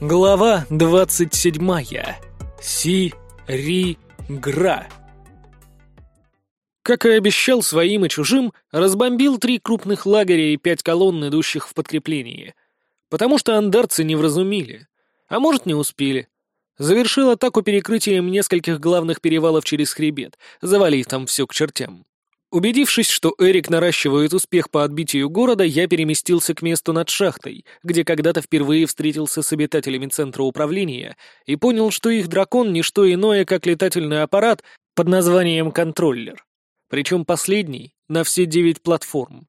Глава 27. Си-ри-гра. Как и обещал своим и чужим, разбомбил три крупных лагеря и пять колонн, идущих в подкрепление. Потому что андарцы не вразумили. А может, не успели. Завершил атаку перекрытием нескольких главных перевалов через хребет, завалив там все к чертям. Убедившись, что Эрик наращивает успех по отбитию города, я переместился к месту над шахтой, где когда-то впервые встретился с обитателями центра управления и понял, что их дракон — не что иное, как летательный аппарат под названием «контроллер». Причем последний — на все девять платформ.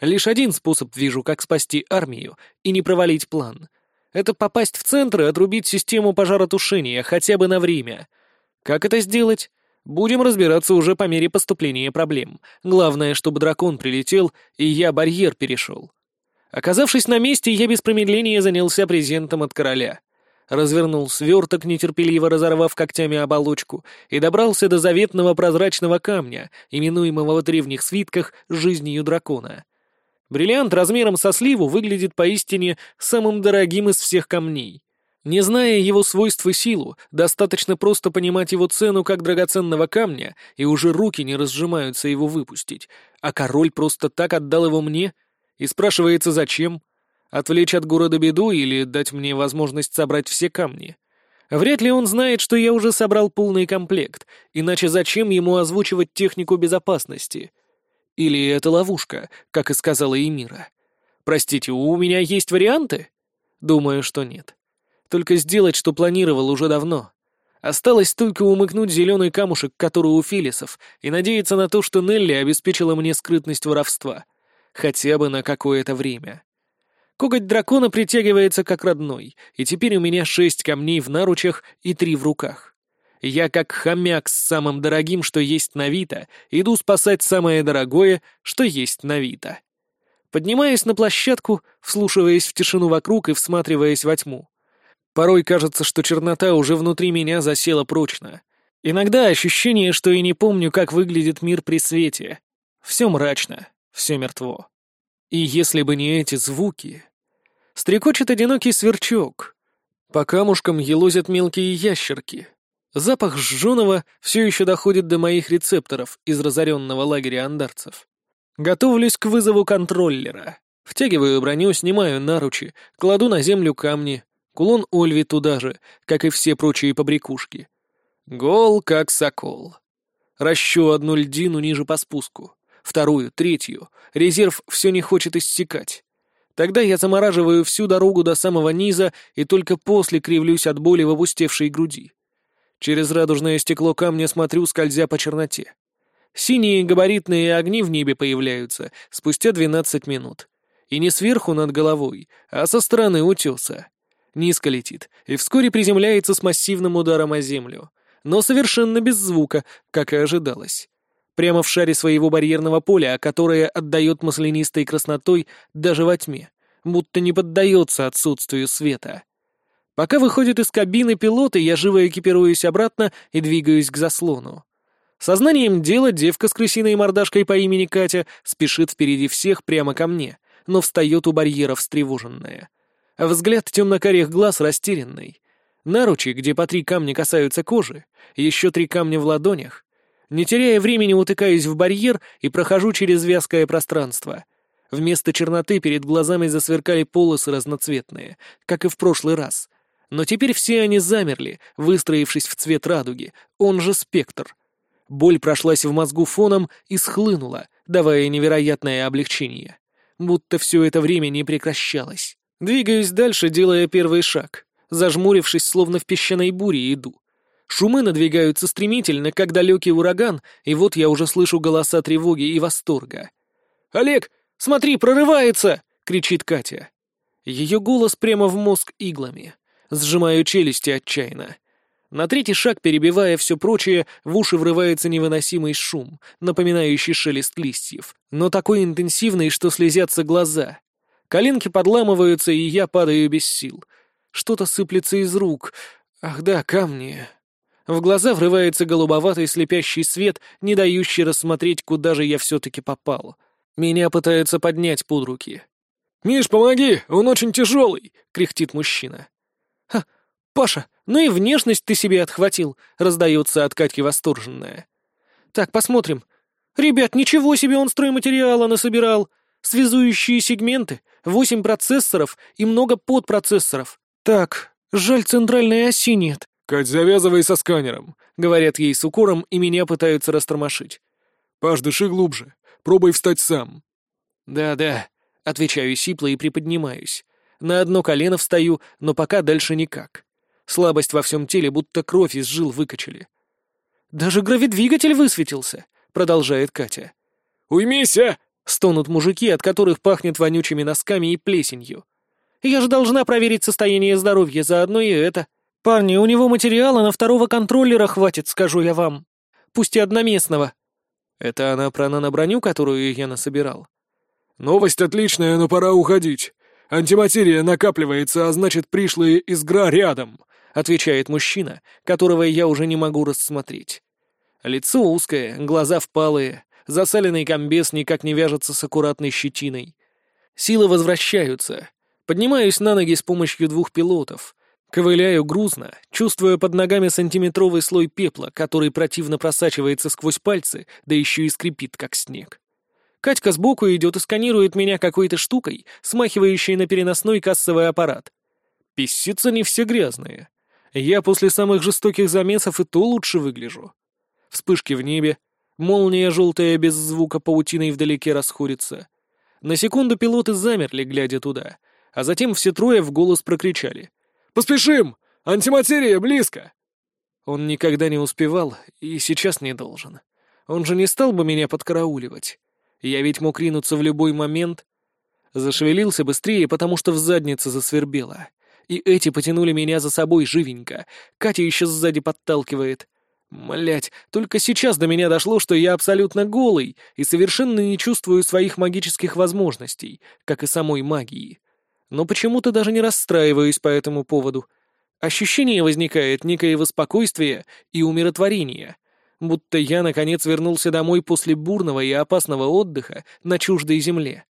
Лишь один способ вижу, как спасти армию и не провалить план. Это попасть в центр и отрубить систему пожаротушения хотя бы на время. Как это сделать? Будем разбираться уже по мере поступления проблем. Главное, чтобы дракон прилетел, и я барьер перешел. Оказавшись на месте, я без промедления занялся презентом от короля. Развернул сверток, нетерпеливо разорвав когтями оболочку, и добрался до заветного прозрачного камня, именуемого в древних свитках «жизнью дракона». Бриллиант размером со сливу выглядит поистине самым дорогим из всех камней. Не зная его свойств и силу, достаточно просто понимать его цену как драгоценного камня, и уже руки не разжимаются его выпустить. А король просто так отдал его мне? И спрашивается, зачем? Отвлечь от города беду или дать мне возможность собрать все камни? Вряд ли он знает, что я уже собрал полный комплект, иначе зачем ему озвучивать технику безопасности? Или это ловушка, как и сказала Эмира? Простите, у меня есть варианты? Думаю, что нет. Только сделать, что планировал уже давно. Осталось только умыкнуть зеленый камушек, который у Филисов, и надеяться на то, что Нелли обеспечила мне скрытность воровства. Хотя бы на какое-то время. Коготь дракона притягивается как родной, и теперь у меня шесть камней в наручах и три в руках. Я, как хомяк с самым дорогим, что есть на Вита, иду спасать самое дорогое, что есть на Вита. Поднимаясь на площадку, вслушиваясь в тишину вокруг и всматриваясь во тьму. Порой кажется, что чернота уже внутри меня засела прочно. Иногда ощущение, что и не помню, как выглядит мир при свете. Все мрачно, все мертво. И если бы не эти звуки... Стрекочет одинокий сверчок. По камушкам елозят мелкие ящерки. Запах жженого все еще доходит до моих рецепторов из разоренного лагеря андарцев. Готовлюсь к вызову контроллера. Втягиваю броню, снимаю наручи, кладу на землю камни, Кулон Ольви туда же, как и все прочие побрякушки. Гол, как сокол. Ращу одну льдину ниже по спуску, вторую, третью. Резерв все не хочет иссякать. Тогда я замораживаю всю дорогу до самого низа и только после кривлюсь от боли в опустевшей груди. Через радужное стекло камня смотрю, скользя по черноте. Синие габаритные огни в небе появляются спустя двенадцать минут. И не сверху над головой, а со стороны утеса. Низко летит и вскоре приземляется с массивным ударом о землю, но совершенно без звука, как и ожидалось. Прямо в шаре своего барьерного поля, которое отдает маслянистой краснотой даже во тьме, будто не поддается отсутствию света. Пока выходит из кабины пилота, я живо экипируюсь обратно и двигаюсь к заслону. Сознанием дела девка с крысиной мордашкой по имени Катя спешит впереди всех прямо ко мне, но встает у барьера встревоженная — Взгляд темно-карих глаз растерянный. Наручи, где по три камня касаются кожи, еще три камня в ладонях. Не теряя времени, утыкаюсь в барьер и прохожу через вязкое пространство. Вместо черноты перед глазами засверкали полосы разноцветные, как и в прошлый раз. Но теперь все они замерли, выстроившись в цвет радуги, он же спектр. Боль прошлась в мозгу фоном и схлынула, давая невероятное облегчение. Будто все это время не прекращалось. Двигаюсь дальше, делая первый шаг. Зажмурившись, словно в песчаной буре, иду. Шумы надвигаются стремительно, как далекий ураган, и вот я уже слышу голоса тревоги и восторга. «Олег, смотри, прорывается!» — кричит Катя. Ее голос прямо в мозг иглами. Сжимаю челюсти отчаянно. На третий шаг, перебивая все прочее, в уши врывается невыносимый шум, напоминающий шелест листьев, но такой интенсивный, что слезятся глаза. Коленки подламываются, и я падаю без сил. Что-то сыплется из рук. Ах да, камни. В глаза врывается голубоватый слепящий свет, не дающий рассмотреть, куда же я все-таки попал. Меня пытаются поднять под руки. «Миш, помоги! Он очень тяжелый!» — кряхтит мужчина. «Ха, Паша, ну и внешность ты себе отхватил», — раздается от Катьки восторженная. «Так, посмотрим. Ребят, ничего себе он стройматериала насобирал. Связующие сегменты, восемь процессоров и много подпроцессоров. Так, жаль, центральной оси нет». «Кать, завязывай со сканером», — говорят ей с укором, и меня пытаются растормошить. «Паш, дыши глубже. Пробуй встать сам». «Да-да», — отвечаю сипло и приподнимаюсь. На одно колено встаю, но пока дальше никак. Слабость во всем теле, будто кровь из жил выкачали. «Даже гравидвигатель высветился», — продолжает Катя. «Уймися!» — стонут мужики, от которых пахнет вонючими носками и плесенью. «Я же должна проверить состояние здоровья, заодно и это. Парни, у него материала на второго контроллера хватит, скажу я вам. Пусть и одноместного». Это она про наноброню, которую я насобирал. «Новость отличная, но пора уходить. Антиматерия накапливается, а значит, пришлые из ГРА рядом», — отвечает мужчина, которого я уже не могу рассмотреть. Лицо узкое, глаза впалые, засаленный комбез никак не вяжется с аккуратной щетиной. Силы возвращаются. Поднимаюсь на ноги с помощью двух пилотов. Ковыляю грузно, чувствуя под ногами сантиметровый слой пепла, который противно просачивается сквозь пальцы, да еще и скрипит, как снег. Катька сбоку идет и сканирует меня какой-то штукой, смахивающей на переносной кассовый аппарат. Писицы не все грязные. Я после самых жестоких замесов и то лучше выгляжу. Вспышки в небе, молния желтая без звука паутиной вдалеке расходится. На секунду пилоты замерли, глядя туда, а затем все трое в голос прокричали. «Поспешим! Антиматерия близко!» Он никогда не успевал и сейчас не должен. Он же не стал бы меня подкарауливать. Я ведь мог ринуться в любой момент. Зашевелился быстрее, потому что в заднице засвербело. И эти потянули меня за собой живенько. Катя еще сзади подталкивает. Млять, только сейчас до меня дошло, что я абсолютно голый и совершенно не чувствую своих магических возможностей, как и самой магии. Но почему-то даже не расстраиваюсь по этому поводу. Ощущение возникает некоего спокойствия и умиротворения будто я, наконец, вернулся домой после бурного и опасного отдыха на чуждой земле.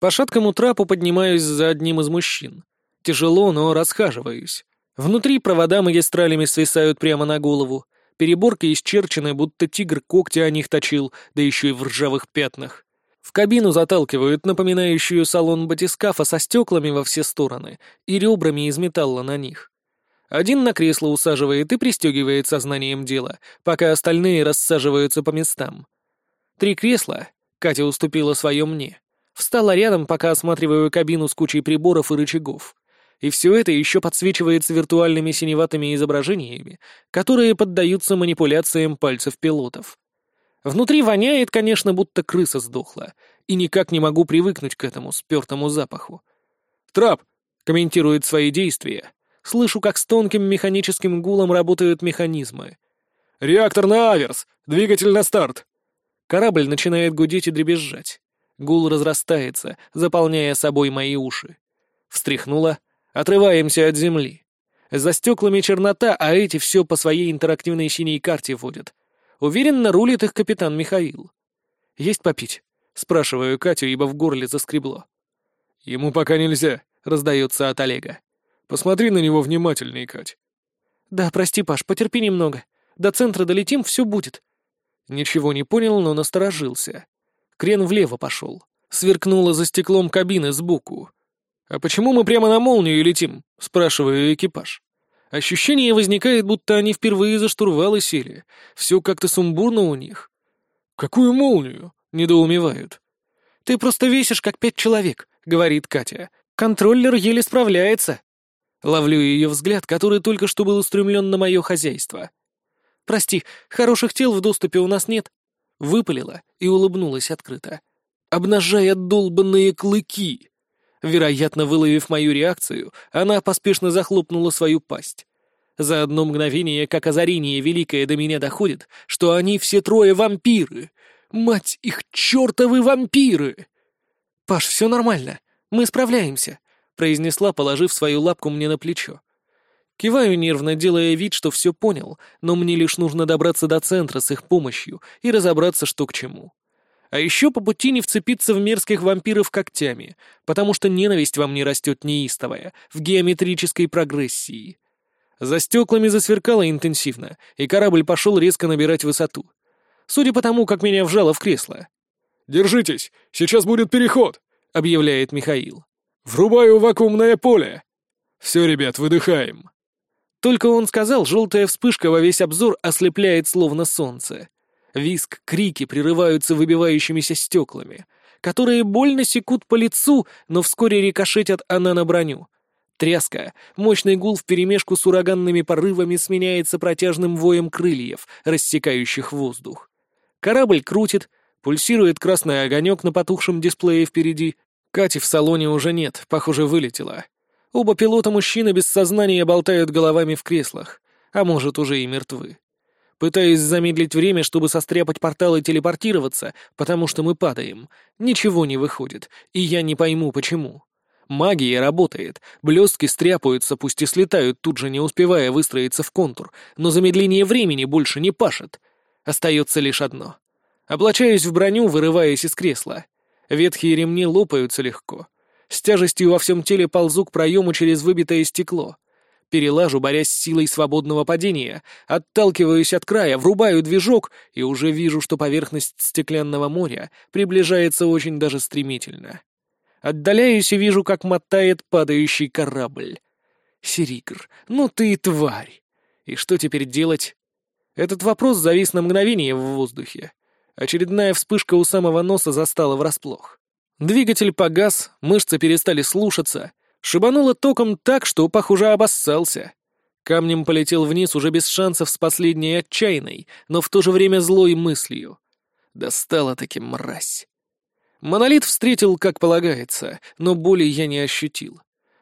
По шаткому трапу поднимаюсь за одним из мужчин. Тяжело, но расхаживаюсь. Внутри провода магистралями свисают прямо на голову. Переборки исчерчены, будто тигр когти о них точил, да еще и в ржавых пятнах. В кабину заталкивают напоминающую салон батискафа со стеклами во все стороны и ребрами из металла на них. Один на кресло усаживает и пристегивает сознанием дела, пока остальные рассаживаются по местам. Три кресла, Катя уступила свое мне. Встала рядом, пока осматриваю кабину с кучей приборов и рычагов. И все это еще подсвечивается виртуальными синеватыми изображениями, которые поддаются манипуляциям пальцев пилотов. Внутри воняет, конечно, будто крыса сдохла, и никак не могу привыкнуть к этому спертому запаху. «Трап!» — комментирует свои действия, Слышу, как с тонким механическим гулом работают механизмы. «Реактор на аверс! Двигатель на старт!» Корабль начинает гудеть и дребезжать. Гул разрастается, заполняя собой мои уши. Встряхнула. Отрываемся от земли. За стеклами чернота, а эти все по своей интерактивной синей карте водят. Уверенно рулит их капитан Михаил. «Есть попить?» — спрашиваю Катю, ибо в горле заскребло. «Ему пока нельзя», — раздается от Олега. Посмотри на него внимательней, Кать. Да, прости, Паш, потерпи немного. До центра долетим, все будет. Ничего не понял, но насторожился. Крен влево пошел. Сверкнуло за стеклом кабины сбоку. «А почему мы прямо на молнию летим?» — спрашиваю экипаж. Ощущение возникает, будто они впервые за штурвалы сели. Все как-то сумбурно у них. «Какую молнию?» — недоумевают. «Ты просто весишь, как пять человек», — говорит Катя. «Контроллер еле справляется». Ловлю ее взгляд, который только что был устремлен на мое хозяйство. «Прости, хороших тел в доступе у нас нет». Выпалила и улыбнулась открыто, обнажая долбанные клыки. Вероятно, выловив мою реакцию, она поспешно захлопнула свою пасть. За одно мгновение, как озарение великое до меня доходит, что они все трое вампиры. Мать их, чертовы вампиры! «Паш, все нормально. Мы справляемся», произнесла, положив свою лапку мне на плечо. Киваю нервно, делая вид, что все понял, но мне лишь нужно добраться до центра с их помощью и разобраться, что к чему. А еще по пути не вцепиться в мерзких вампиров когтями, потому что ненависть во мне растет неистовая, в геометрической прогрессии. За стеклами засверкало интенсивно, и корабль пошел резко набирать высоту. Судя по тому, как меня вжало в кресло. «Держитесь, сейчас будет переход», — объявляет Михаил. «Врубаю вакуумное поле». «Все, ребят, выдыхаем». Только он сказал, желтая вспышка во весь обзор ослепляет словно солнце. Виск, крики прерываются выбивающимися стеклами, которые больно секут по лицу, но вскоре рикошетят она на броню. Тряска, мощный гул вперемешку с ураганными порывами сменяется протяжным воем крыльев, рассекающих воздух. Корабль крутит, пульсирует красный огонек на потухшем дисплее впереди. Кати в салоне уже нет, похоже, вылетела. Оба пилота-мужчины без сознания болтают головами в креслах, а может, уже и мертвы. Пытаюсь замедлить время, чтобы состряпать портал и телепортироваться, потому что мы падаем. Ничего не выходит, и я не пойму, почему. Магия работает, блестки стряпаются, пусть и слетают, тут же не успевая выстроиться в контур, но замедление времени больше не пашет. Остается лишь одно. Облачаюсь в броню, вырываясь из кресла. Ветхие ремни лопаются легко. С тяжестью во всем теле ползу к проему через выбитое стекло. Перелажу, борясь с силой свободного падения, отталкиваюсь от края, врубаю движок и уже вижу, что поверхность стеклянного моря приближается очень даже стремительно. Отдаляюсь и вижу, как мотает падающий корабль. Серигр, ну ты и тварь! И что теперь делать? Этот вопрос завис на мгновение в воздухе. Очередная вспышка у самого носа застала врасплох. Двигатель погас, мышцы перестали слушаться, шибануло током так, что, похоже, обоссался. Камнем полетел вниз уже без шансов с последней отчаянной, но в то же время злой мыслью. Достала-таки мразь. Монолит встретил, как полагается, но боли я не ощутил.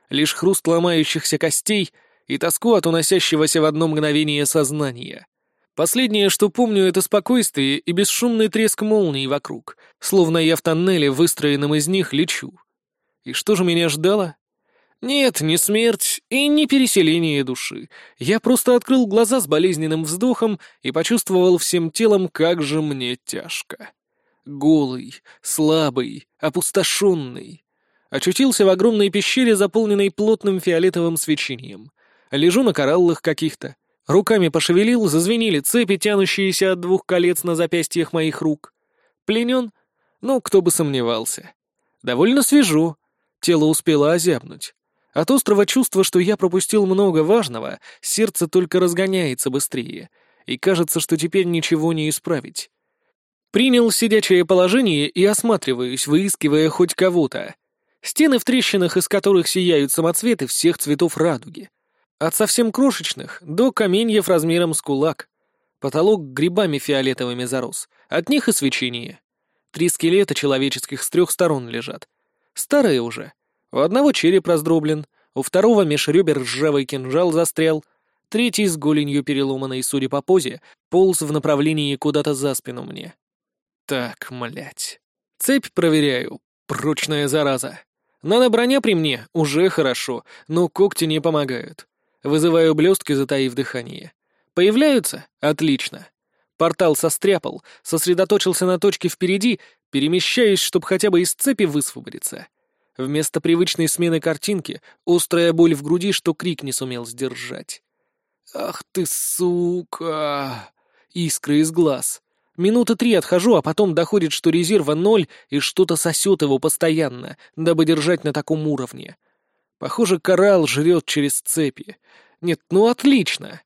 Лишь хруст ломающихся костей и тоску от уносящегося в одно мгновение сознания. Последнее, что помню, это спокойствие и бесшумный треск молний вокруг, словно я в тоннеле, выстроенном из них, лечу. И что же меня ждало? Нет, не смерть и не переселение души. Я просто открыл глаза с болезненным вздохом и почувствовал всем телом, как же мне тяжко. Голый, слабый, опустошенный. Очутился в огромной пещере, заполненной плотным фиолетовым свечением. Лежу на кораллах каких-то, Руками пошевелил, зазвенели цепи, тянущиеся от двух колец на запястьях моих рук. Пленен? Ну, кто бы сомневался. Довольно свежо. Тело успело озябнуть. От острого чувства, что я пропустил много важного, сердце только разгоняется быстрее, и кажется, что теперь ничего не исправить. Принял сидячее положение и осматриваюсь, выискивая хоть кого-то. Стены в трещинах, из которых сияют самоцветы всех цветов радуги. От совсем крошечных до каменьев размером с кулак. Потолок грибами фиолетовыми зарос. От них и свечение. Три скелета человеческих с трех сторон лежат. Старые уже. У одного череп раздроблен, у второго меж ребер ржавый кинжал застрял, третий с голенью переломанной, судя по позе, полз в направлении куда-то за спину мне. Так, млять. Цепь проверяю. Прочная зараза. Надо броня при мне, уже хорошо, но когти не помогают. Вызываю блестки, затаив дыхание. Появляются? Отлично. Портал состряпал, сосредоточился на точке впереди, перемещаясь, чтобы хотя бы из цепи высвободиться. Вместо привычной смены картинки — острая боль в груди, что крик не сумел сдержать. «Ах ты, сука!» Искры из глаз. Минуты три отхожу, а потом доходит, что резерва ноль, и что-то сосет его постоянно, дабы держать на таком уровне. Похоже, коралл жрет через цепи. Нет, ну отлично.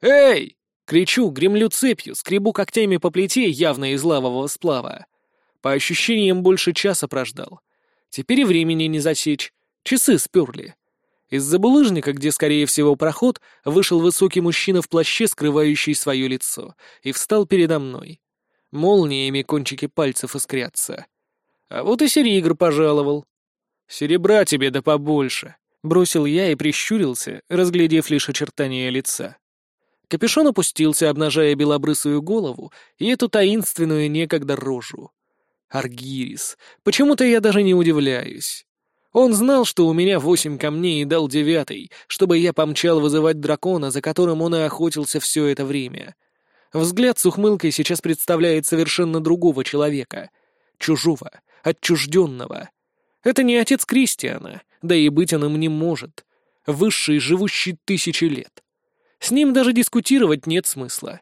«Эй!» — кричу, гремлю цепью, скребу когтями по плите, явно из лавового сплава. По ощущениям, больше часа прождал. Теперь и времени не засечь. Часы сперли. Из-за булыжника, где, скорее всего, проход, вышел высокий мужчина в плаще, скрывающий свое лицо, и встал передо мной. Молниями кончики пальцев искрятся. А вот и Серигр пожаловал. «Серебра тебе да побольше», — бросил я и прищурился, разглядев лишь очертания лица. Капюшон опустился, обнажая белобрысую голову и эту таинственную некогда рожу. Аргирис. Почему-то я даже не удивляюсь. Он знал, что у меня восемь камней и дал девятый, чтобы я помчал вызывать дракона, за которым он и охотился все это время. Взгляд с ухмылкой сейчас представляет совершенно другого человека. Чужого, отчужденного — это не отец Кристиана, да и быть он им не может. Высший, живущий тысячи лет. С ним даже дискутировать нет смысла.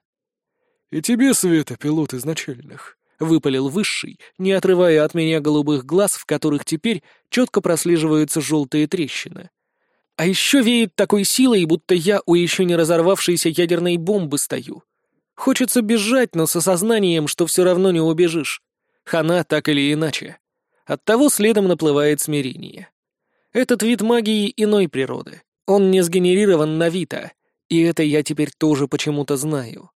«И тебе, Света, пилот изначальных», — выпалил Высший, не отрывая от меня голубых глаз, в которых теперь четко прослеживаются желтые трещины. А еще веет такой силой, будто я у еще не разорвавшейся ядерной бомбы стою. Хочется бежать, но с осознанием, что все равно не убежишь. Хана так или иначе. Оттого следом наплывает смирение. Этот вид магии иной природы. Он не сгенерирован на Вита, и это я теперь тоже почему-то знаю.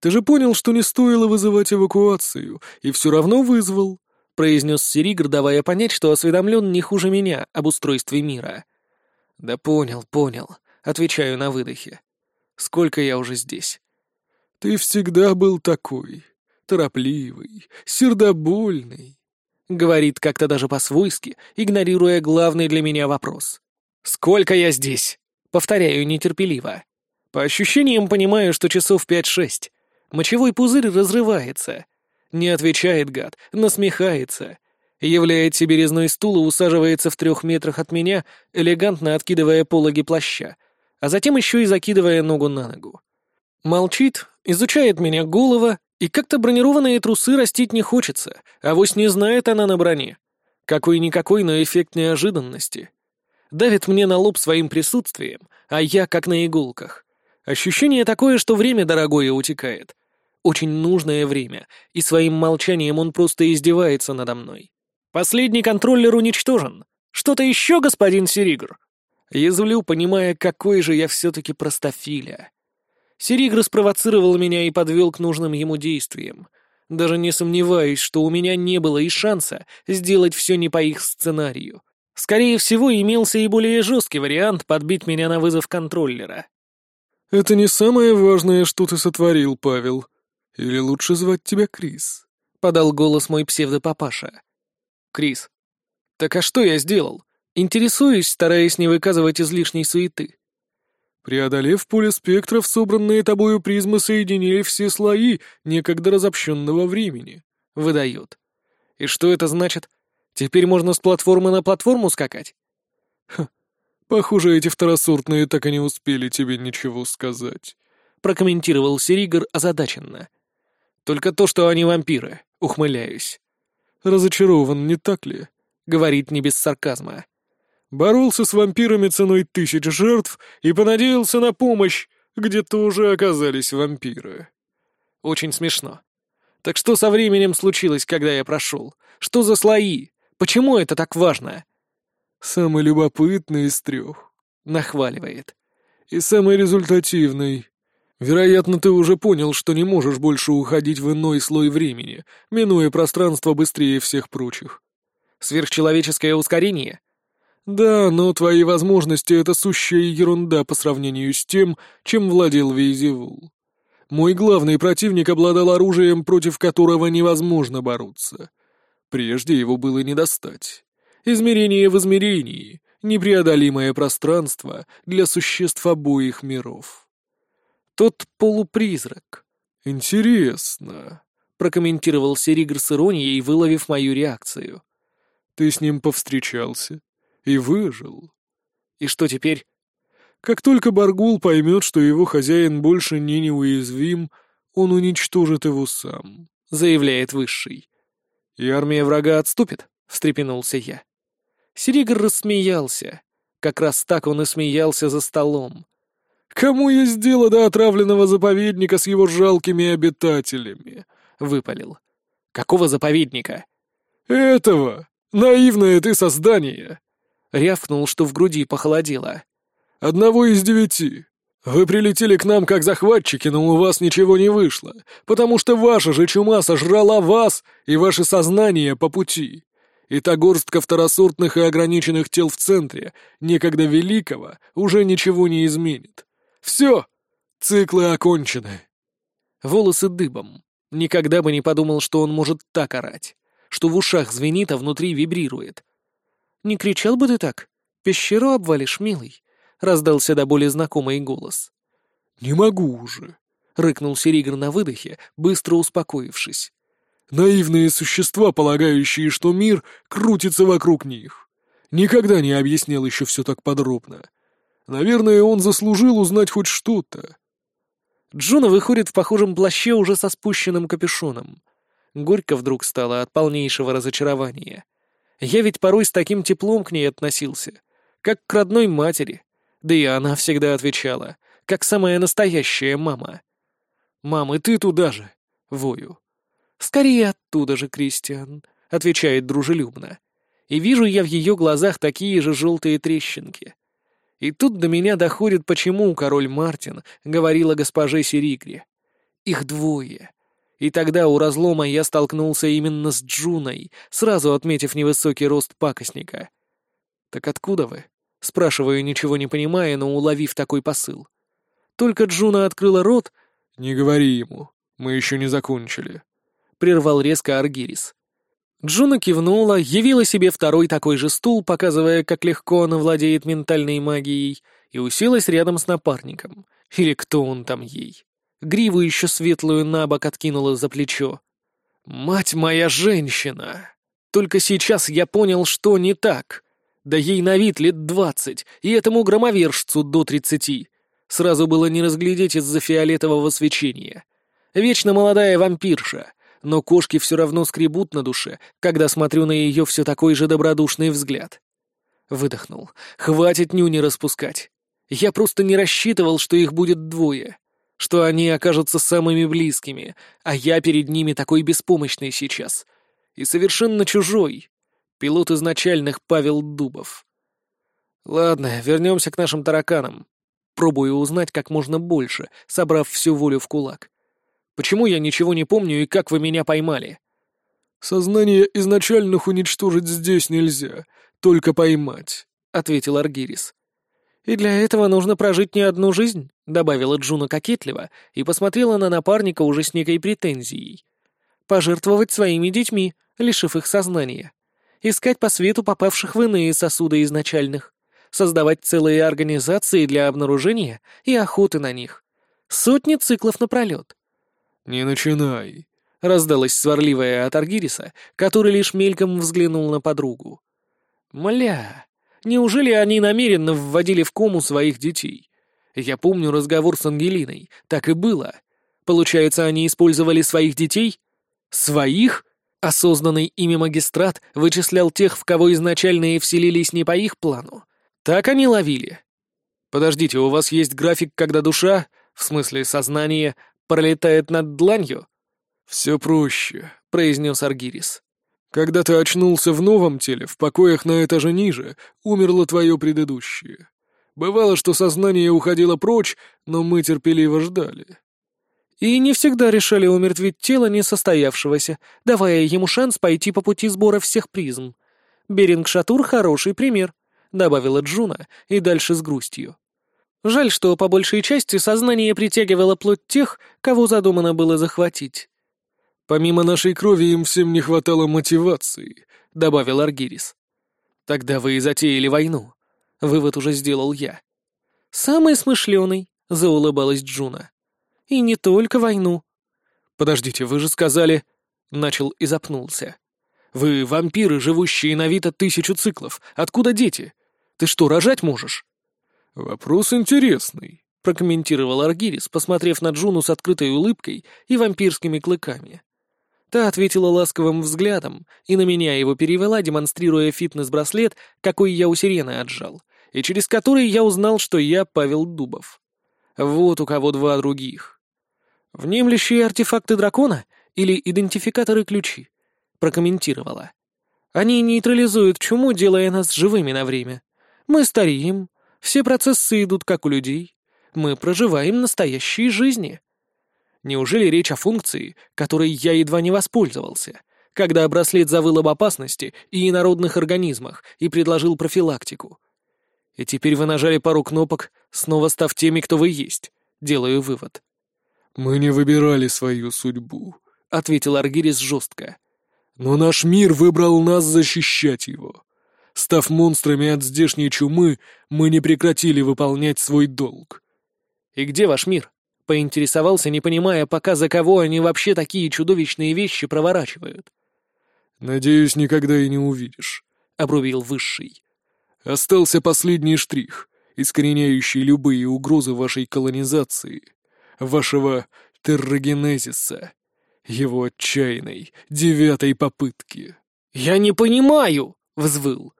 «Ты же понял, что не стоило вызывать эвакуацию, и все равно вызвал», — произнес Сиригр, давая понять, что осведомлен не хуже меня об устройстве мира. «Да понял, понял», — отвечаю на выдохе. «Сколько я уже здесь?» «Ты всегда был такой, торопливый, сердобольный», — говорит как-то даже по-свойски, игнорируя главный для меня вопрос. «Сколько я здесь?» — повторяю нетерпеливо. По ощущениям понимаю, что часов пять-шесть. Мочевой пузырь разрывается. Не отвечает гад, насмехается. Являет себе резной стул и усаживается в трех метрах от меня, элегантно откидывая пологи плаща, а затем еще и закидывая ногу на ногу. Молчит, изучает меня голова, и как-то бронированные трусы растить не хочется, а вось не знает она на броне. Какой-никакой, но эффект неожиданности. Давит мне на лоб своим присутствием, а я как на иголках. Ощущение такое, что время дорогое утекает. Очень нужное время, и своим молчанием он просто издевается надо мной. Последний контроллер уничтожен. Что-то еще, господин Серигр? Язвлю, понимая, какой же я все-таки простофиля. Серигр спровоцировал меня и подвел к нужным ему действиям. Даже не сомневаюсь, что у меня не было и шанса сделать все не по их сценарию. Скорее всего, имелся и более жесткий вариант подбить меня на вызов контроллера. «Это не самое важное, что ты сотворил, Павел. Или лучше звать тебя Крис?» — подал голос мой псевдопапаша. «Крис, так а что я сделал? Интересуюсь, стараясь не выказывать излишней суеты». Преодолев поле спектров, собранные тобою призмы соединили все слои некогда разобщенного времени. Выдает. И что это значит? Теперь можно с платформы на платформу скакать? Ха, «Похоже, эти второсортные так и не успели тебе ничего сказать», — прокомментировал Серигар озадаченно. «Только то, что они вампиры», — ухмыляюсь. «Разочарован, не так ли?» — говорит не без сарказма. «Боролся с вампирами ценой тысяч жертв и понадеялся на помощь, где тоже оказались вампиры». «Очень смешно. Так что со временем случилось, когда я прошел? Что за слои? Почему это так важно?» Самый любопытный из трех. Нахваливает. И самый результативный. Вероятно, ты уже понял, что не можешь больше уходить в иной слой времени, минуя пространство быстрее всех прочих. Сверхчеловеческое ускорение? Да, но твои возможности — это сущая ерунда по сравнению с тем, чем владел Вейзевул. Мой главный противник обладал оружием, против которого невозможно бороться. Прежде его было не достать измерение в измерении, непреодолимое пространство для существ обоих миров. Тот полупризрак. Интересно, прокомментировал Серигр с иронией, выловив мою реакцию. Ты с ним повстречался и выжил. И что теперь? Как только Баргул поймет, что его хозяин больше не неуязвим, он уничтожит его сам, заявляет Высший. И армия врага отступит, встрепенулся я. Серигр рассмеялся. Как раз так он и смеялся за столом. «Кому есть дело до отравленного заповедника с его жалкими обитателями?» — выпалил. «Какого заповедника?» «Этого! Наивное ты создание!» Рявкнул, что в груди похолодело. «Одного из девяти. Вы прилетели к нам как захватчики, но у вас ничего не вышло, потому что ваша же чума сожрала вас и ваше сознание по пути и та горстка второсортных и ограниченных тел в центре, некогда великого, уже ничего не изменит. Все! Циклы окончены. Волосы дыбом. Никогда бы не подумал, что он может так орать, что в ушах звенит, а внутри вибрирует. «Не кричал бы ты так? Пещеру обвалишь, милый», — раздался до боли знакомый голос. «Не могу уже», — рыкнул Серигр на выдохе, быстро успокоившись. Наивные существа, полагающие, что мир крутится вокруг них. Никогда не объяснял еще все так подробно. Наверное, он заслужил узнать хоть что-то. Джуна выходит в похожем плаще уже со спущенным капюшоном. Горько вдруг стало от полнейшего разочарования. Я ведь порой с таким теплом к ней относился, как к родной матери. Да и она всегда отвечала, как самая настоящая мама. «Мам, и ты туда же!» — вою. «Скорее оттуда же, Кристиан», — отвечает дружелюбно. И вижу я в ее глазах такие же желтые трещинки. И тут до меня доходит, почему король Мартин говорил о госпоже Сиригре. Их двое. И тогда у разлома я столкнулся именно с Джуной, сразу отметив невысокий рост пакостника. «Так откуда вы?» — спрашиваю, ничего не понимая, но уловив такой посыл. Только Джуна открыла рот. «Не говори ему, мы еще не закончили», — прервал резко Аргирис. Джуна кивнула, явила себе второй такой же стул, показывая, как легко она владеет ментальной магией, и уселась рядом с напарником. Или кто он там ей. Гриву еще светлую на бок откинула за плечо. «Мать моя женщина!» Только сейчас я понял, что не так. Да ей на вид лет двадцать, и этому громовержцу до тридцати. Сразу было не разглядеть из-за фиолетового свечения. Вечно молодая вампирша, но кошки все равно скребут на душе, когда смотрю на ее все такой же добродушный взгляд. Выдохнул. Хватит нюни распускать. Я просто не рассчитывал, что их будет двое. Что они окажутся самыми близкими, а я перед ними такой беспомощный сейчас. И совершенно чужой. Пилот изначальных Павел Дубов. Ладно, вернемся к нашим тараканам. Пробую узнать как можно больше, собрав всю волю в кулак. Почему я ничего не помню и как вы меня поймали?» «Сознание изначальных уничтожить здесь нельзя, только поймать», — ответил Аргирис. «И для этого нужно прожить не одну жизнь», — добавила Джуна кокетливо и посмотрела на напарника уже с некой претензией. «Пожертвовать своими детьми, лишив их сознания. Искать по свету попавших в иные сосуды изначальных. Создавать целые организации для обнаружения и охоты на них. Сотни циклов напролет. «Не начинай», — раздалась сварливая от Аргириса, который лишь мельком взглянул на подругу. «Мля, неужели они намеренно вводили в кому своих детей? Я помню разговор с Ангелиной, так и было. Получается, они использовали своих детей? Своих?» Осознанный ими магистрат вычислял тех, в кого изначально и вселились не по их плану. Так они ловили. Подождите, у вас есть график, когда душа, в смысле сознание, пролетает над дланью?» «Все проще», — произнес Аргирис. «Когда ты очнулся в новом теле, в покоях на этаже ниже, умерло твое предыдущее. Бывало, что сознание уходило прочь, но мы терпеливо ждали». И не всегда решали умертвить тело несостоявшегося, давая ему шанс пойти по пути сбора всех призм. Беринг-Шатур — хороший пример, — добавила Джуна и дальше с грустью. Жаль, что по большей части сознание притягивало плоть тех, кого задумано было захватить. «Помимо нашей крови им всем не хватало мотивации», — добавил Аргирис. «Тогда вы и затеяли войну», — вывод уже сделал я. «Самый смышленый», — заулыбалась Джуна. «И не только войну». «Подождите, вы же сказали...» — начал и запнулся. «Вы вампиры, живущие на Вита тысячу циклов. Откуда дети? Ты что, рожать можешь?» «Вопрос интересный», — прокомментировал Аргирис, посмотрев на Джуну с открытой улыбкой и вампирскими клыками. Та ответила ласковым взглядом и на меня его перевела, демонстрируя фитнес-браслет, какой я у сирены отжал, и через который я узнал, что я Павел Дубов. Вот у кого два других. «Внемлящие артефакты дракона или идентификаторы-ключи?» — прокомментировала. «Они нейтрализуют чуму, делая нас живыми на время. Мы стареем, все процессы идут как у людей. Мы проживаем настоящие жизни. Неужели речь о функции, которой я едва не воспользовался, когда браслет завыл об опасности и инородных организмах и предложил профилактику? И теперь вы нажали пару кнопок, снова став теми, кто вы есть. Делаю вывод. «Мы не выбирали свою судьбу», — ответил Аргирис жестко. «Но наш мир выбрал нас защищать его. Став монстрами от здешней чумы, мы не прекратили выполнять свой долг. «И где ваш мир?» — поинтересовался, не понимая, пока за кого они вообще такие чудовищные вещи проворачивают. «Надеюсь, никогда и не увидишь», — обрубил Высший. «Остался последний штрих, искореняющий любые угрозы вашей колонизации, вашего террогенезиса, его отчаянной девятой попытки». «Я не понимаю!» — взвыл.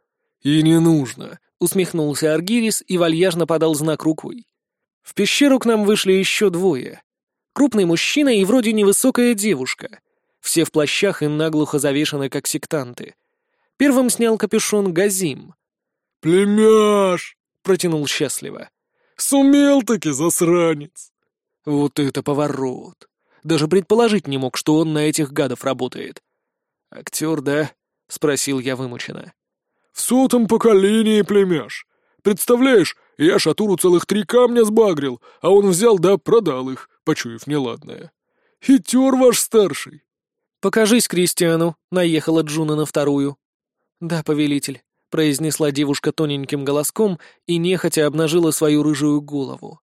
«И не нужно!» — усмехнулся Аргирис и вальяжно подал знак рукой. В пещеру к нам вышли еще двое. Крупный мужчина и вроде невысокая девушка. Все в плащах и наглухо завешаны, как сектанты. Первым снял капюшон Газим. «Племяш!» — протянул счастливо. «Сумел-таки, засранец!» Вот это поворот! Даже предположить не мог, что он на этих гадов работает. «Актер, да?» — спросил я вымученно. «В сотом поколении, племяш. Представляешь, я Шатуру целых три камня сбагрил, а он взял да продал их, почуяв неладное. Хитер ваш старший». «Покажись Кристиану», — наехала Джуна на вторую. «Да, повелитель», — произнесла девушка тоненьким голоском и нехотя обнажила свою рыжую голову.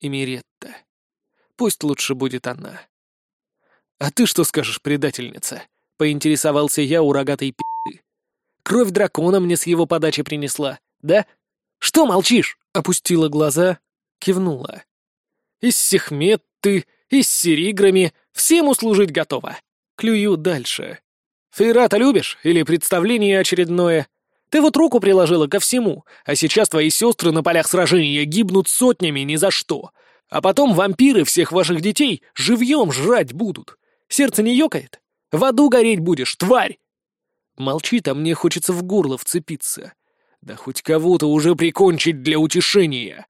«Эмиретта. Пусть лучше будет она». «А ты что скажешь, предательница?» — поинтересовался я у рогатой пи***ы. «Кровь дракона мне с его подачи принесла, да? Что молчишь?» — опустила глаза, кивнула. «Из Сехмет ты, и с сериграми, всем услужить готова. Клюю дальше. Фейрата любишь? Или представление очередное? Ты вот руку приложила ко всему, а сейчас твои сестры на полях сражения гибнут сотнями ни за что. А потом вампиры всех ваших детей живьем жрать будут. Сердце не ёкает? В аду гореть будешь, тварь!» Молчит, а мне хочется в горло вцепиться. Да хоть кого-то уже прикончить для утешения.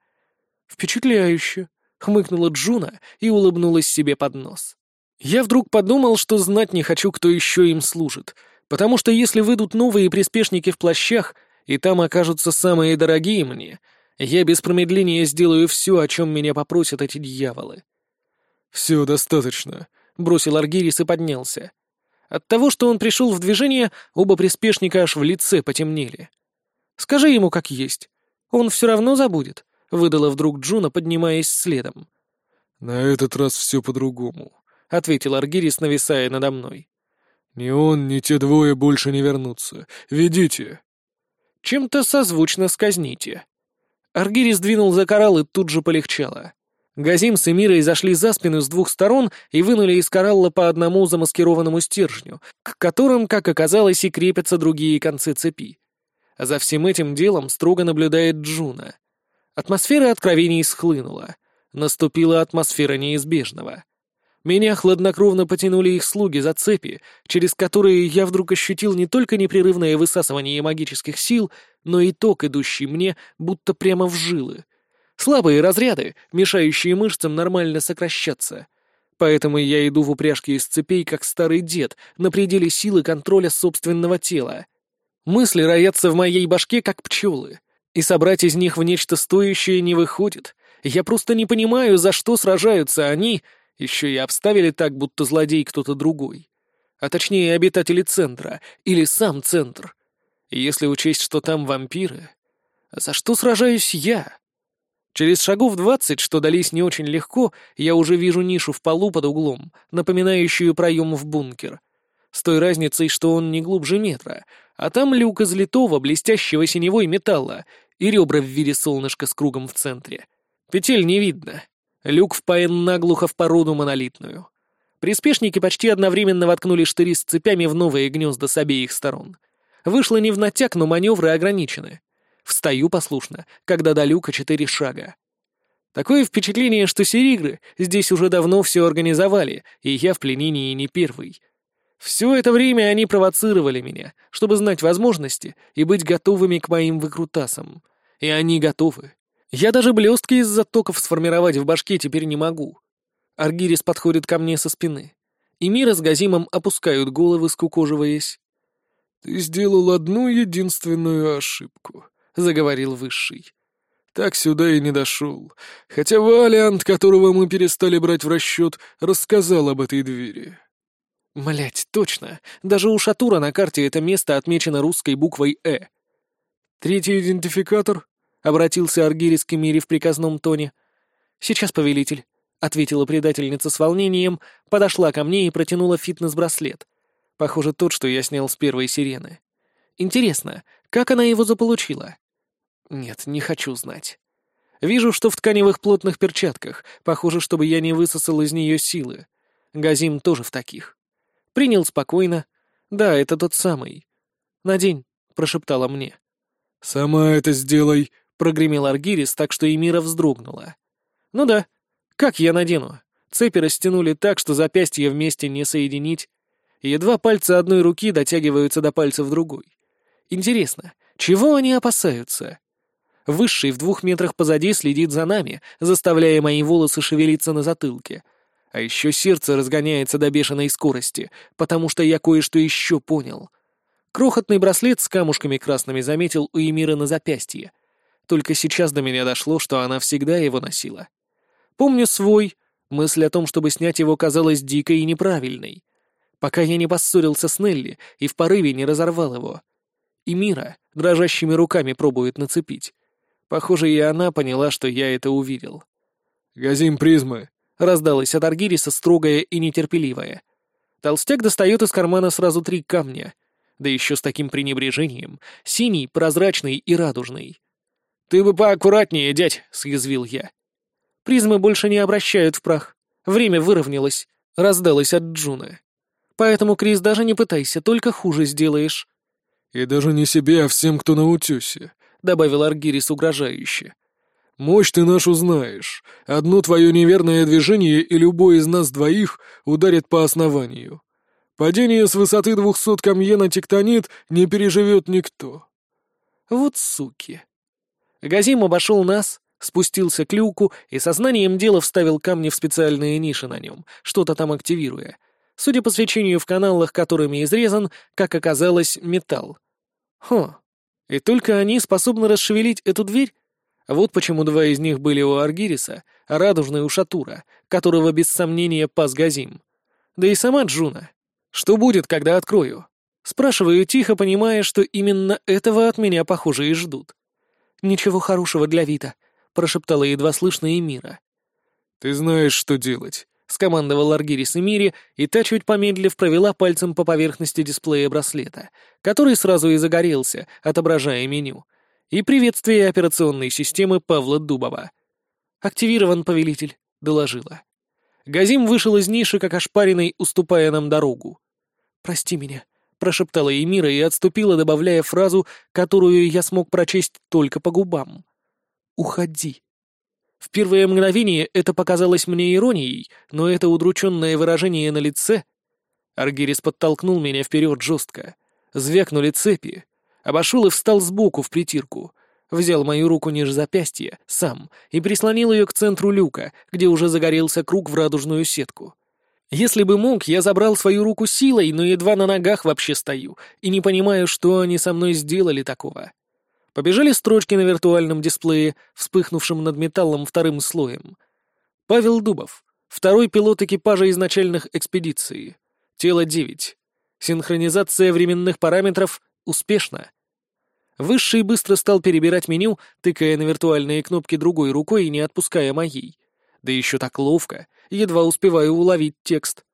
«Впечатляюще!» — хмыкнула Джуна и улыбнулась себе под нос. Я вдруг подумал, что знать не хочу, кто еще им служит, потому что если выйдут новые приспешники в плащах, и там окажутся самые дорогие мне, я без промедления сделаю все, о чем меня попросят эти дьяволы. «Все достаточно», — бросил Аргирис и поднялся. От того, что он пришел в движение, оба приспешника аж в лице потемнели. «Скажи ему, как есть. Он все равно забудет», — выдала вдруг Джуна, поднимаясь следом. «На этот раз все по-другому», — ответил Аргирис, нависая надо мной. «Ни он, ни те двое больше не вернутся. Ведите!» «Чем-то созвучно сказните». Аргирис двинул за коралл тут же полегчало. Газим с Эмирой зашли за спину с двух сторон и вынули из коралла по одному замаскированному стержню, к которым, как оказалось, и крепятся другие концы цепи. За всем этим делом строго наблюдает Джуна. Атмосфера откровений схлынула. Наступила атмосфера неизбежного. Меня хладнокровно потянули их слуги за цепи, через которые я вдруг ощутил не только непрерывное высасывание магических сил, но и ток, идущий мне, будто прямо в жилы. Слабые разряды, мешающие мышцам нормально сокращаться. Поэтому я иду в упряжке из цепей, как старый дед, на пределе силы контроля собственного тела. Мысли роятся в моей башке, как пчелы. И собрать из них в нечто стоящее не выходит. Я просто не понимаю, за что сражаются они — еще и обставили так, будто злодей кто-то другой. А точнее, обитатели центра, или сам центр. Если учесть, что там вампиры... За что сражаюсь я? Через шагов двадцать, что дались не очень легко, я уже вижу нишу в полу под углом, напоминающую проем в бункер. С той разницей, что он не глубже метра, а там люк из литого, блестящего синевой металла и ребра в виде солнышка с кругом в центре. Петель не видно, Люк впаян наглухо в породу монолитную. Приспешники почти одновременно воткнули штыри с цепями в новые гнезда с обеих сторон. Вышло не в натяг, но маневры ограничены. Встаю послушно, когда до люка четыре шага. Такое впечатление, что серигры здесь уже давно все организовали, и я в пленении не первый. Все это время они провоцировали меня, чтобы знать возможности и быть готовыми к моим выкрутасам. И они готовы. Я даже блестки из затоков сформировать в башке теперь не могу. Аргирис подходит ко мне со спины. И Мира с Газимом опускают головы, скукоживаясь. «Ты сделал одну единственную ошибку», — заговорил Высший. «Так сюда и не дошел. Хотя Валиант, которого мы перестали брать в расчет, рассказал об этой двери». Млять, точно. Даже у Шатура на карте это место отмечено русской буквой «Э». «Третий идентификатор?» — обратился Аргирис к Эмире в приказном тоне. «Сейчас, повелитель», — ответила предательница с волнением, подошла ко мне и протянула фитнес-браслет. Похоже, тот, что я снял с первой сирены. Интересно, как она его заполучила? Нет, не хочу знать. Вижу, что в тканевых плотных перчатках, похоже, чтобы я не высосал из нее силы. Газим тоже в таких. Принял спокойно. Да, это тот самый. «Надень», — прошептала мне. «Сама это сделай», — прогремел Аргирис, так что Эмира вздрогнула. «Ну да. Как я надену? Цепи растянули так, что запястья вместе не соединить. Едва пальцы одной руки дотягиваются до пальцев другой. Интересно, чего они опасаются?» Высший в двух метрах позади следит за нами, заставляя мои волосы шевелиться на затылке. А еще сердце разгоняется до бешеной скорости, потому что я кое-что еще понял. Крохотный браслет с камушками красными заметил у Эмира на запястье. Только сейчас до меня дошло, что она всегда его носила. Помню свой. Мысль о том, чтобы снять его, казалась дикой и неправильной. Пока я не поссорился с Нелли и в порыве не разорвал его. И Мира дрожащими руками пробует нацепить. Похоже, и она поняла, что я это увидел. «Газим призмы», — раздалось от Аргириса строгое и нетерпеливое. Толстяк достает из кармана сразу три камня, да еще с таким пренебрежением, синий, прозрачный и радужный. «Ты бы поаккуратнее, дядь», — съязвил я. «Призмы больше не обращают в прах. Время выровнялось», — раздалось от Джуны. «Поэтому, Крис, даже не пытайся, только хуже сделаешь». «И даже не себе, а всем, кто на утюсе», — добавил Аргирис угрожающе. «Мощь ты нашу знаешь. Одно твое неверное движение, и любой из нас двоих ударит по основанию. Падение с высоты двухсот камье на тектонит не переживет никто». «Вот суки». Газим обошел нас, спустился к люку и сознанием дела вставил камни в специальные ниши на нем, что-то там активируя. Судя по свечению в каналах, которыми изрезан, как оказалось, металл. Хо, и только они способны расшевелить эту дверь? Вот почему два из них были у Аргириса, а радужный у Шатура, которого без сомнения пас Газим. Да и сама Джуна. Что будет, когда открою? Спрашиваю тихо, понимая, что именно этого от меня, похоже, и ждут. «Ничего хорошего для Вита», — прошептала едва слышно Эмира. «Ты знаешь, что делать», — скомандовал Аргирис Эмире, и та, чуть помедлив, провела пальцем по поверхности дисплея браслета, который сразу и загорелся, отображая меню, и приветствие операционной системы Павла Дубова. «Активирован, повелитель», — доложила. Газим вышел из ниши, как ошпаренный, уступая нам дорогу. «Прости меня», — прошептала Эмира и отступила, добавляя фразу, которую я смог прочесть только по губам. «Уходи». В первое мгновение это показалось мне иронией, но это удрученное выражение на лице... Аргирис подтолкнул меня вперед жестко. Звякнули цепи. Обошел и встал сбоку в притирку. Взял мою руку ниже запястья, сам, и прислонил ее к центру люка, где уже загорелся круг в радужную сетку. Если бы мог, я забрал свою руку силой, но едва на ногах вообще стою, и не понимаю, что они со мной сделали такого. Побежали строчки на виртуальном дисплее, вспыхнувшем над металлом вторым слоем. Павел Дубов, второй пилот экипажа изначальных экспедиций. Тело 9. Синхронизация временных параметров успешна. Высший быстро стал перебирать меню, тыкая на виртуальные кнопки другой рукой и не отпуская моей. Да еще так ловко, едва успеваю уловить текст.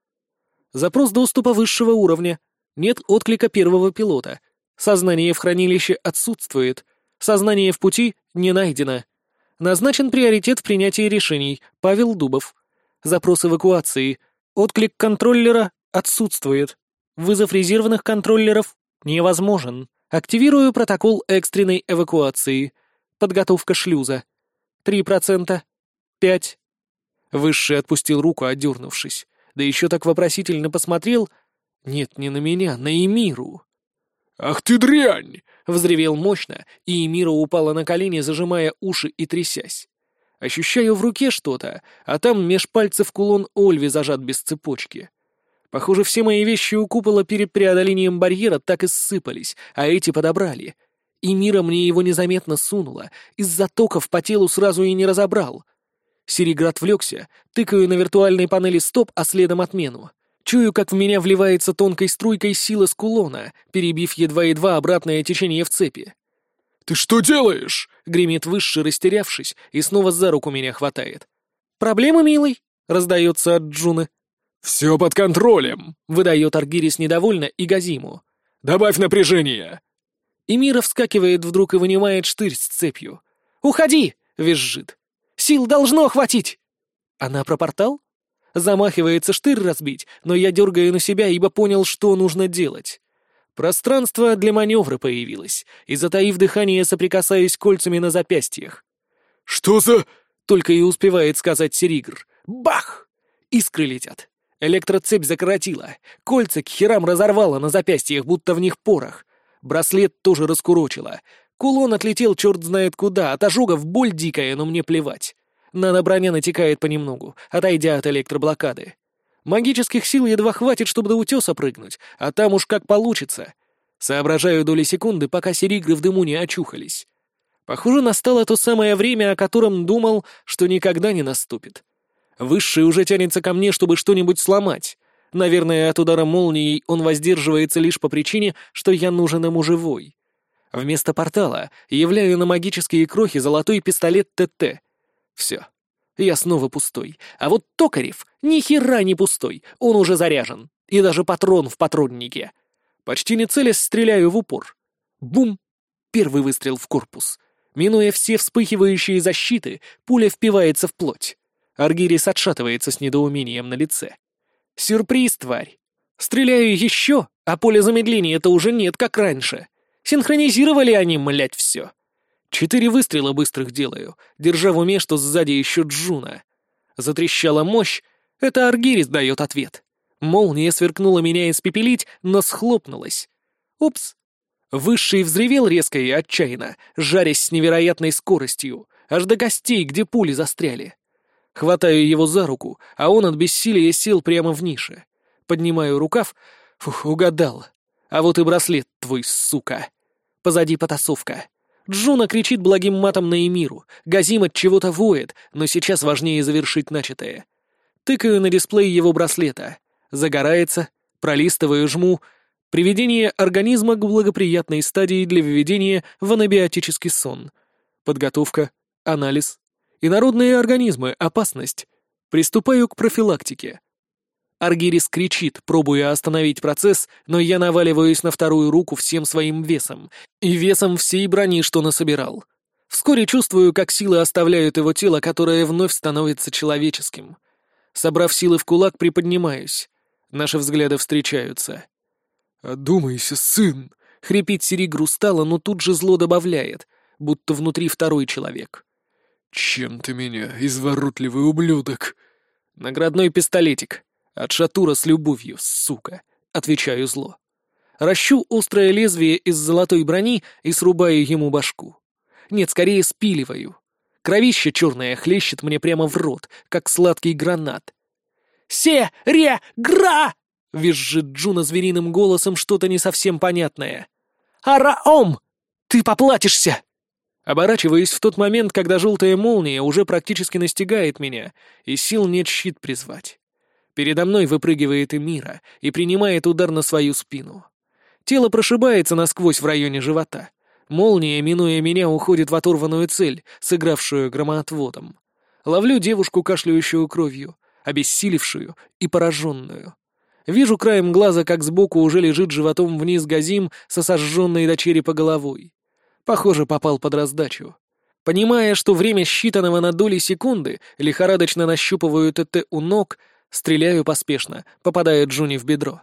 Запрос доступа высшего уровня. Нет отклика первого пилота. Сознание в хранилище отсутствует. Сознание в пути не найдено. Назначен приоритет в принятии решений. Павел Дубов. Запрос эвакуации. Отклик контроллера отсутствует. Вызов резервных контроллеров невозможен. Активирую протокол экстренной эвакуации. Подготовка шлюза. Три процента. Пять. Высший отпустил руку, одернувшись. Да еще так вопросительно посмотрел. Нет, не на меня, на Эмиру. «Ах ты дрянь!» — взревел мощно, и Эмира упала на колени, зажимая уши и трясясь. Ощущаю в руке что-то, а там меж пальцев кулон Ольви зажат без цепочки. Похоже, все мои вещи у купола перед преодолением барьера так и ссыпались, а эти подобрали. И Мира мне его незаметно сунула, из-за токов по телу сразу и не разобрал. Сереград влекся, тыкаю на виртуальной панели стоп, а следом отмену. Чую, как в меня вливается тонкой струйкой сила с кулона, перебив едва-едва обратное течение в цепи. «Ты что делаешь?» — гремит выше, растерявшись, и снова за руку меня хватает. «Проблема, милый?» — раздается от Джуны. «Все под контролем», — выдает Аргирис недовольно и Газиму. «Добавь напряжение». И Мира вскакивает вдруг и вынимает штырь с цепью. «Уходи!» — визжит. «Сил должно хватить!» Она про портал? Замахивается штырь разбить, но я дергаю на себя, ибо понял, что нужно делать. Пространство для маневра появилось, и, затаив дыхание, соприкасаюсь кольцами на запястьях. «Что за...» — только и успевает сказать Серигр. «Бах!» Искры летят. Электроцепь закоротила. Кольца к херам разорвала на запястьях, будто в них порох. Браслет тоже раскурочила. Кулон отлетел черт знает куда, от ожогов боль дикая, но мне плевать. Нано-броня натекает понемногу, отойдя от электроблокады. Магических сил едва хватит, чтобы до утеса прыгнуть, а там уж как получится. Соображаю доли секунды, пока серигры в дыму не очухались. Похоже, настало то самое время, о котором думал, что никогда не наступит. Высший уже тянется ко мне, чтобы что-нибудь сломать. Наверное, от удара молнией он воздерживается лишь по причине, что я нужен ему живой. Вместо портала являю на магические крохи золотой пистолет ТТ. Все. Я снова пустой. А вот Токарев ни хера не пустой, он уже заряжен. И даже патрон в патроннике. Почти не целясь, стреляю в упор. Бум! Первый выстрел в корпус. Минуя все вспыхивающие защиты, пуля впивается в плоть. Аргирис отшатывается с недоумением на лице. «Сюрприз, тварь! Стреляю еще, а поля замедления-то уже нет, как раньше. Синхронизировали они, млять, все. Четыре выстрела быстрых делаю, держа в уме, что сзади еще Джуна. Затрещала мощь, это Аргирис дает ответ. Молния сверкнула меня испепелить, но схлопнулась. Упс. Высший взревел резко и отчаянно, жарясь с невероятной скоростью, аж до костей, где пули застряли. Хватаю его за руку, а он от бессилия сел прямо в нише. Поднимаю рукав. Фух, угадал. А вот и браслет твой, сука. Позади потасовка. Джуна кричит благим матом на Эмиру. Газим от чего-то воет, но сейчас важнее завершить начатое. Тыкаю на дисплей его браслета. Загорается, пролистываю, жму. Приведение организма к благоприятной стадии для введения в анабиотический сон. Подготовка, анализ. Инородные организмы, опасность. Приступаю к профилактике. Аргирис кричит, пробуя остановить процесс, но я наваливаюсь на вторую руку всем своим весом и весом всей брони, что насобирал. Вскоре чувствую, как силы оставляют его тело, которое вновь становится человеческим. Собрав силы в кулак, приподнимаюсь. Наши взгляды встречаются. «Одумайся, сын!» — хрипит Серигр устало, но тут же зло добавляет, будто внутри второй человек. «Чем ты меня, изворотливый ублюдок?» «Наградной пистолетик», от шатура с любовью, сука, отвечаю зло. Ращу острое лезвие из золотой брони и срубаю ему башку. Нет, скорее спиливаю. Кровище черное хлещет мне прямо в рот, как сладкий гранат. «Се-ре-гра!» — визжит Джуна звериным голосом что-то не совсем понятное. «Араом! Ты поплатишься!» Оборачиваюсь в тот момент, когда желтая молния уже практически настигает меня, и сил нет щит призвать. Передо мной выпрыгивает Эмира и принимает удар на свою спину. Тело прошибается насквозь в районе живота. Молния, минуя меня, уходит в оторванную цель, сыгравшую громоотводом. Ловлю девушку, кашляющую кровью, обессилевшую и пораженную. Вижу краем глаза, как сбоку уже лежит животом вниз Газим со сожженной до черепа головой. Похоже, попал под раздачу. Понимая, что время считанного на доли секунды, лихорадочно нащупываю ТТ у ног — Стреляю поспешно, попадая Джуни в бедро.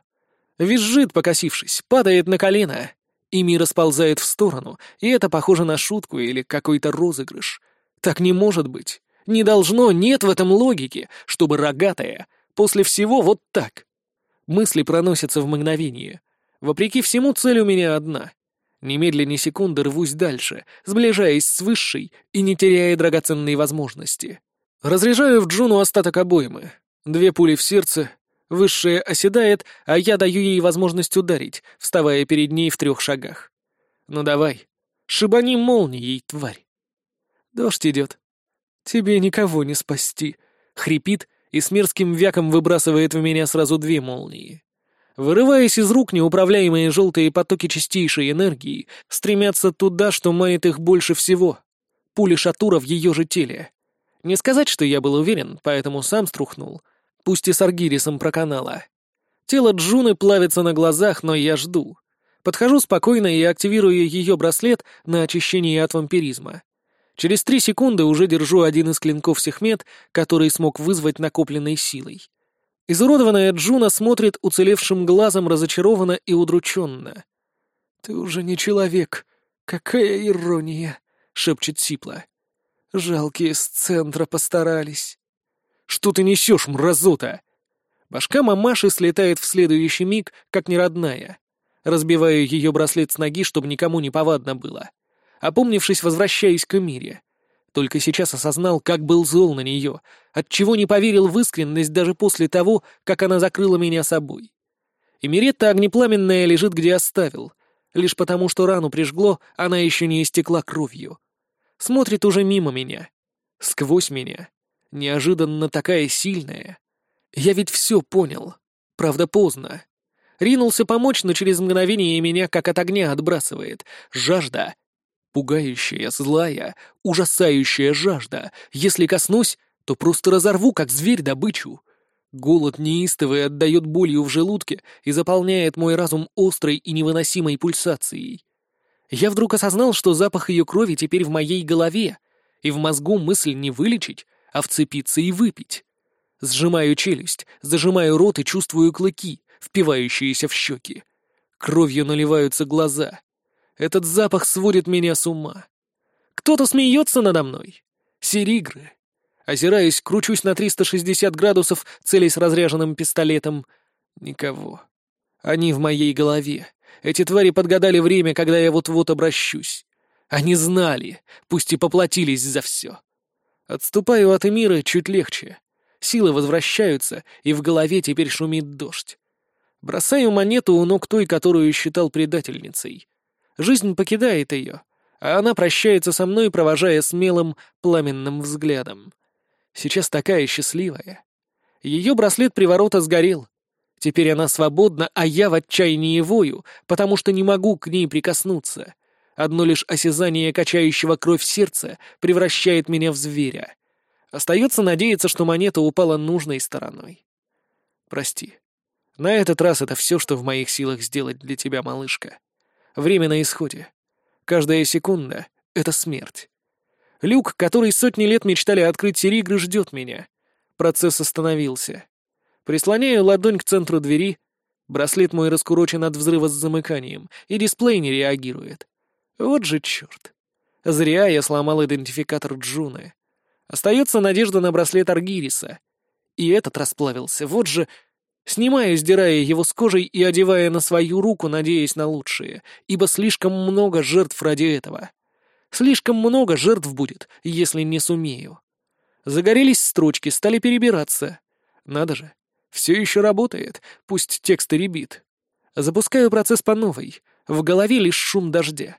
Визжит, покосившись, падает на колено. Ими расползает в сторону, и это похоже на шутку или какой-то розыгрыш. Так не может быть. Не должно, нет в этом логики, чтобы рогатая после всего вот так. Мысли проносятся в мгновение. Вопреки всему, цель у меня одна. Немедленно секунды рвусь дальше, сближаясь с высшей и не теряя драгоценные возможности. Разряжаю в Джуну остаток обоймы. Две пули в сердце, высшая оседает, а я даю ей возможность ударить, вставая перед ней в трех шагах. Ну давай, шибани молнией, тварь. Дождь идет. Тебе никого не спасти. Хрипит и с мерзким вяком выбрасывает в меня сразу две молнии. Вырываясь из рук, неуправляемые желтые потоки чистейшей энергии стремятся туда, что мает их больше всего. Пули шатура в ее же теле. Не сказать, что я был уверен, поэтому сам струхнул, пусть и с Аргирисом проканала. Тело Джуны плавится на глазах, но я жду. Подхожу спокойно и активирую ее браслет на очищение от вампиризма. Через три секунды уже держу один из клинков Сехмет, который смог вызвать накопленной силой. Изуродованная Джуна смотрит уцелевшим глазом разочарованно и удрученно. «Ты уже не человек. Какая ирония!» — шепчет Сипла. «Жалкие с центра постарались». «Что ты несешь, мразота?» Башка мамаши слетает в следующий миг, как неродная. Разбиваю ее браслет с ноги, чтобы никому не повадно было. Опомнившись, возвращаюсь к Эмире. Только сейчас осознал, как был зол на нее, отчего не поверил в искренность даже после того, как она закрыла меня собой. Эмиретта огнепламенная лежит, где оставил. Лишь потому, что рану прижгло, она еще не истекла кровью. Смотрит уже мимо меня. Сквозь меня. Неожиданно такая сильная. Я ведь все понял. Правда, поздно. Ринулся помочь, но через мгновение меня как от огня отбрасывает. Жажда. Пугающая, злая, ужасающая жажда. Если коснусь, то просто разорву, как зверь, добычу. Голод неистовый отдает болью в желудке и заполняет мой разум острой и невыносимой пульсацией. Я вдруг осознал, что запах ее крови теперь в моей голове, и в мозгу мысль не вылечить, а вцепиться и выпить. Сжимаю челюсть, зажимаю рот и чувствую клыки, впивающиеся в щеки. Кровью наливаются глаза. Этот запах сводит меня с ума. Кто-то смеется надо мной. Серигры. Озираюсь, кручусь на 360 градусов, целясь разряженным пистолетом. Никого. Они в моей голове. Эти твари подгадали время, когда я вот-вот обращусь. Они знали, пусть и поплатились за все. Отступаю от Эмира чуть легче. Силы возвращаются, и в голове теперь шумит дождь. Бросаю монету у ног той, которую считал предательницей. Жизнь покидает ее, а она прощается со мной, провожая смелым, пламенным взглядом. Сейчас такая счастливая. Ее браслет приворота сгорел. Теперь она свободна, а я в отчаянии вою, потому что не могу к ней прикоснуться. Одно лишь осязание качающего кровь сердца превращает меня в зверя. Остается надеяться, что монета упала нужной стороной. Прости. На этот раз это все, что в моих силах сделать для тебя, малышка. Время на исходе. Каждая секунда — это смерть. Люк, который сотни лет мечтали открыть Серигры, ждет меня. Процесс остановился. Прислоняю ладонь к центру двери. Браслет мой раскурочен от взрыва с замыканием, и дисплей не реагирует. Вот же черт. Зря я сломал идентификатор Джуны. Остается надежда на браслет Аргириса. И этот расплавился, вот же... Снимаю, сдирая его с кожей и одевая на свою руку, надеясь на лучшее, ибо слишком много жертв ради этого. Слишком много жертв будет, если не сумею. Загорелись строчки, стали перебираться. Надо же, все еще работает, пусть текст и ребит. Запускаю процесс по новой, в голове лишь шум дождя.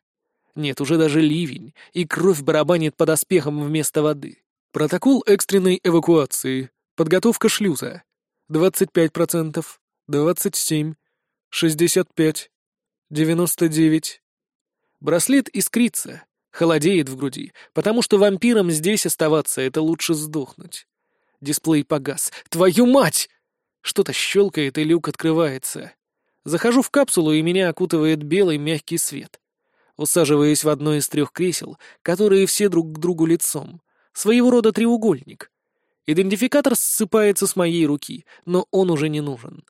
Нет, уже даже ливень, и кровь барабанит под оспехом вместо воды. Протокол экстренной эвакуации. Подготовка шлюза. 25%, 27%, 65%, 99%. Браслет искрится, холодеет в груди, потому что вампирам здесь оставаться — это лучше сдохнуть. Дисплей погас. Твою мать! Что-то щелкает, и люк открывается. Захожу в капсулу, и меня окутывает белый мягкий свет. Усаживаясь в одно из трех кресел, которые все друг к другу лицом — Своего рода треугольник. Идентификатор ссыпается с моей руки, но он уже не нужен.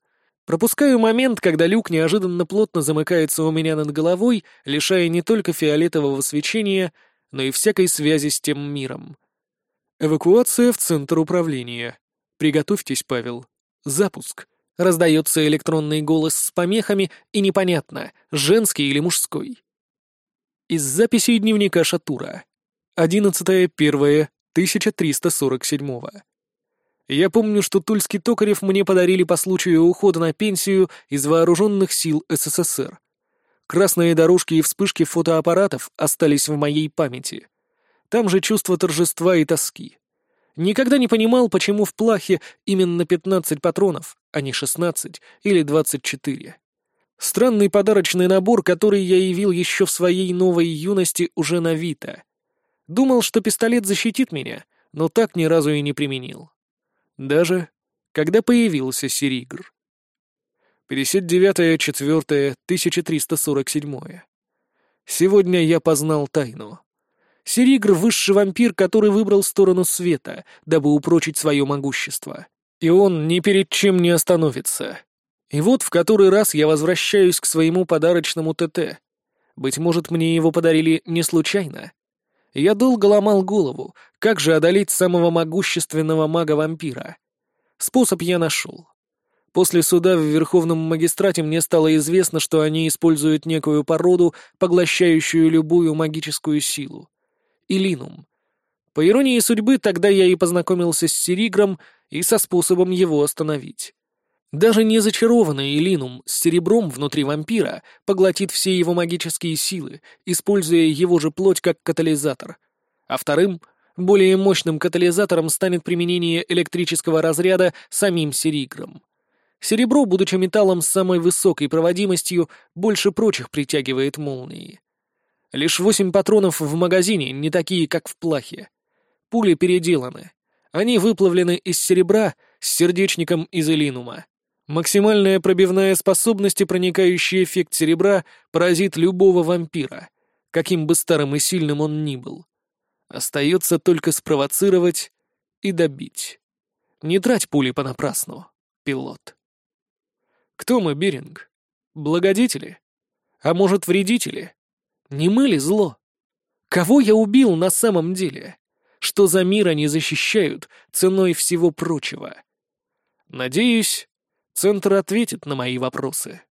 Пропускаю момент, когда люк неожиданно плотно замыкается у меня над головой, лишая не только фиолетового свечения, но и всякой связи с тем миром. Эвакуация в центр управления. Приготовьтесь, Павел. Запуск. Раздается электронный голос с помехами, и непонятно, женский или мужской. Из записей дневника Шатура. 11.01.1347. Я помню, что Тульский Токарев мне подарили по случаю ухода на пенсию из вооруженных сил СССР. Красные дорожки и вспышки фотоаппаратов остались в моей памяти. Там же чувство торжества и тоски. Никогда не понимал, почему в плахе именно 15 патронов, а не 16 или 24. Странный подарочный набор, который я явил еще в своей новой юности уже на Вита. Думал, что пистолет защитит меня, но так ни разу и не применил. Даже когда появился Серигр. 59-4-1347. Сегодня я познал тайну. Серигр — высший вампир, который выбрал сторону света, дабы упрочить свое могущество. И он ни перед чем не остановится. И вот в который раз я возвращаюсь к своему подарочному ТТ. Быть может, мне его подарили не случайно. Я долго ломал голову, как же одолеть самого могущественного мага-вампира. Способ я нашел. После суда в Верховном магистрате мне стало известно, что они используют некую породу, поглощающую любую магическую силу. Илинум. По иронии судьбы, тогда я и познакомился с Серигром и со способом его остановить. Даже не зачарованный Илинум с серебром внутри вампира поглотит все его магические силы, используя его же плоть как катализатор. А вторым, более мощным катализатором станет применение электрического разряда самим Серигром. Серебро, будучи металлом с самой высокой проводимостью, больше прочих притягивает молнии. Лишь восемь патронов в магазине, не такие, как в плахе. Пули переделаны. Они выплавлены из серебра с сердечником из элинума. Максимальная пробивная способность и проникающий эффект серебра поразит любого вампира, каким бы старым и сильным он ни был. Остается только спровоцировать и добить. Не трать пули понапрасну, пилот. Кто мы, Биринг? Благодетели? А может, вредители? Не мы ли зло? Кого я убил на самом деле? Что за мир они защищают ценой всего прочего? Надеюсь, Центр ответит на мои вопросы.